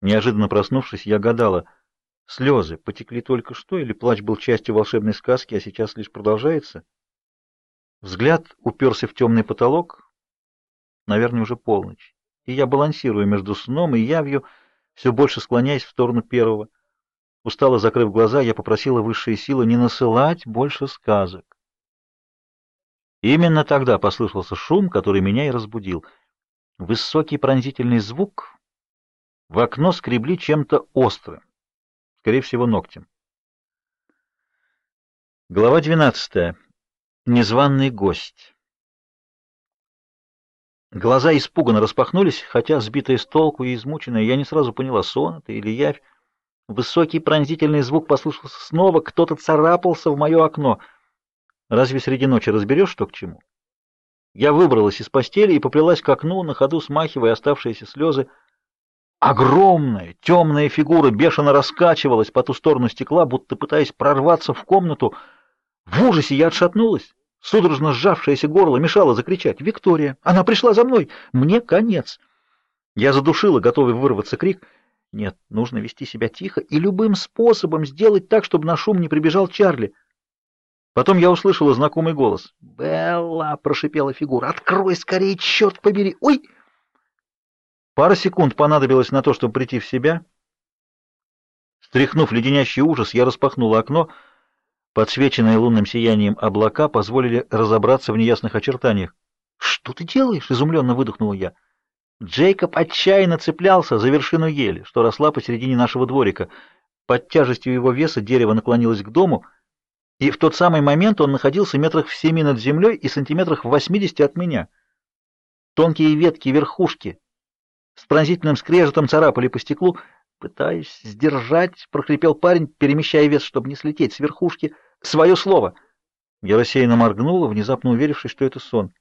Неожиданно проснувшись, я гадала, слезы потекли только что или плач был частью волшебной сказки, а сейчас лишь продолжается? Взгляд уперся в темный потолок, наверное, уже полночь, и я балансирую между сном и явью, все больше склоняясь в сторону первого. Устало закрыв глаза, я попросила высшие силы не насылать больше сказок. Именно тогда послышался шум, который меня и разбудил. Высокий пронзительный звук. В окно скребли чем-то острым, скорее всего, ногтем. Глава 12. Незваный гость. Глаза испуганно распахнулись, хотя, сбитая с толку и измученная, я не сразу поняла, сон это или явь. Высокий пронзительный звук послышался снова, кто-то царапался в мое окно — Разве среди ночи разберешь, что к чему? Я выбралась из постели и поплелась к окну, на ходу смахивая оставшиеся слезы. Огромная темная фигура бешено раскачивалась по ту сторону стекла, будто пытаясь прорваться в комнату. В ужасе я отшатнулась. Судорожно сжавшееся горло мешало закричать. «Виктория! Она пришла за мной! Мне конец!» Я задушила, готовый вырваться крик. Нет, нужно вести себя тихо и любым способом сделать так, чтобы на шум не прибежал Чарли. Потом я услышала знакомый голос. «Белла!» — прошипела фигура. «Открой скорее, черт побери! Ой!» Пара секунд понадобилось на то, чтобы прийти в себя. Стряхнув леденящий ужас, я распахнула окно. Подсвеченные лунным сиянием облака позволили разобраться в неясных очертаниях. «Что ты делаешь?» — изумленно выдохнула я. Джейкоб отчаянно цеплялся за вершину ели, что росла посередине нашего дворика. Под тяжестью его веса дерево наклонилось к дому — и в тот самый момент он находился метрах в семи над землей и сантиметрах в восьмидесяти от меня. Тонкие ветки верхушки с пронзительным скрежетом царапали по стеклу. Пытаясь сдержать, прохрипел парень, перемещая вес, чтобы не слететь с верхушки. Свое слово. Я рассеянно моргнула, внезапно уверившись, что это сон.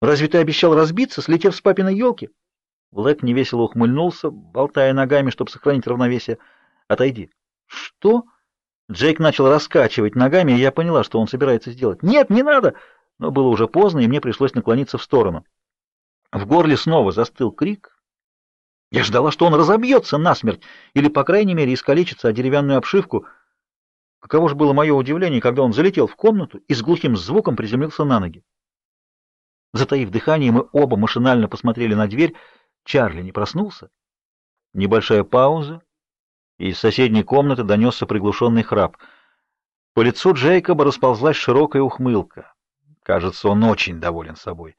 «Разве ты обещал разбиться, слетев с папиной елки?» Блэк невесело ухмыльнулся, болтая ногами, чтобы сохранить равновесие. «Отойди». «Что?» Джейк начал раскачивать ногами, и я поняла, что он собирается сделать. «Нет, не надо!» Но было уже поздно, и мне пришлось наклониться в сторону. В горле снова застыл крик. Я ждала, что он разобьется насмерть, или, по крайней мере, искалечится о деревянную обшивку. Каково же было мое удивление, когда он залетел в комнату и с глухим звуком приземлился на ноги. Затаив дыхание, мы оба машинально посмотрели на дверь. Чарли не проснулся. Небольшая пауза, из соседней комнаты донесся приглушенный храп. По лицу Джейкоба расползлась широкая ухмылка. Кажется, он очень доволен собой.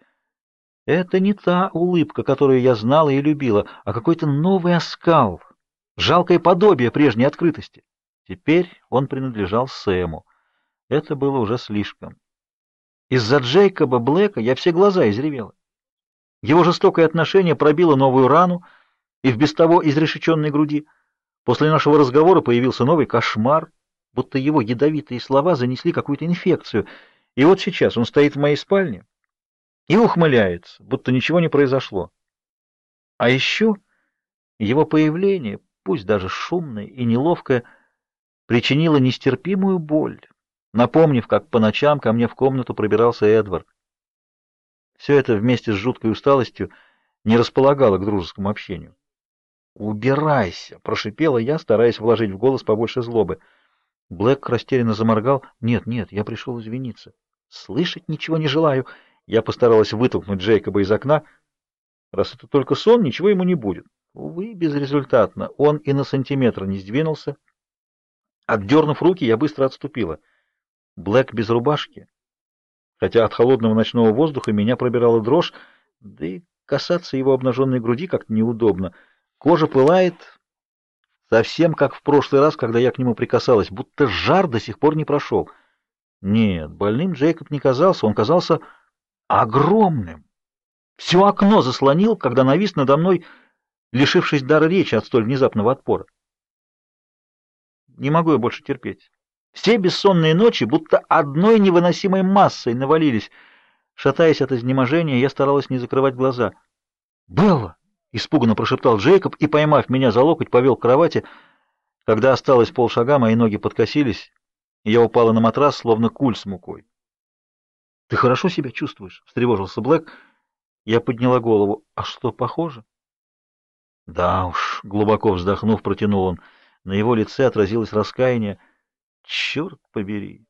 Это не та улыбка, которую я знала и любила, а какой-то новый оскал, жалкое подобие прежней открытости. Теперь он принадлежал Сэму. Это было уже слишком. Из-за Джейкоба Блэка я все глаза изревела. Его жестокое отношение пробило новую рану и в без того изрешеченной груди — После нашего разговора появился новый кошмар, будто его ядовитые слова занесли какую-то инфекцию. И вот сейчас он стоит в моей спальне и ухмыляется, будто ничего не произошло. А еще его появление, пусть даже шумное и неловкое, причинило нестерпимую боль, напомнив, как по ночам ко мне в комнату пробирался Эдвард. Все это вместе с жуткой усталостью не располагало к дружескому общению. «Убирайся!» — прошипела я, стараясь вложить в голос побольше злобы. Блэк растерянно заморгал. «Нет, нет, я пришел извиниться. Слышать ничего не желаю». Я постаралась вытолкнуть Джейкоба из окна. Раз это только сон, ничего ему не будет. Увы, безрезультатно. Он и на сантиметр не сдвинулся. Отдернув руки, я быстро отступила. Блэк без рубашки. Хотя от холодного ночного воздуха меня пробирала дрожь, да и касаться его обнаженной груди как-то неудобно — Кожа пылает, совсем как в прошлый раз, когда я к нему прикасалась, будто жар до сих пор не прошел. Нет, больным Джейкоб не казался, он казался огромным. Все окно заслонил, когда навис надо мной, лишившись дара речи от столь внезапного отпора. Не могу я больше терпеть. Все бессонные ночи будто одной невыносимой массой навалились. Шатаясь от изнеможения, я старалась не закрывать глаза. «Белла!» — испуганно прошептал Джейкоб и, поймав меня за локоть, повел к кровати. Когда осталось полшага, мои ноги подкосились, и я упала на матрас, словно куль с мукой. — Ты хорошо себя чувствуешь? — встревожился Блэк. Я подняла голову. — А что, похоже? Да уж, глубоко вздохнув, протянул он. На его лице отразилось раскаяние. Черт побери!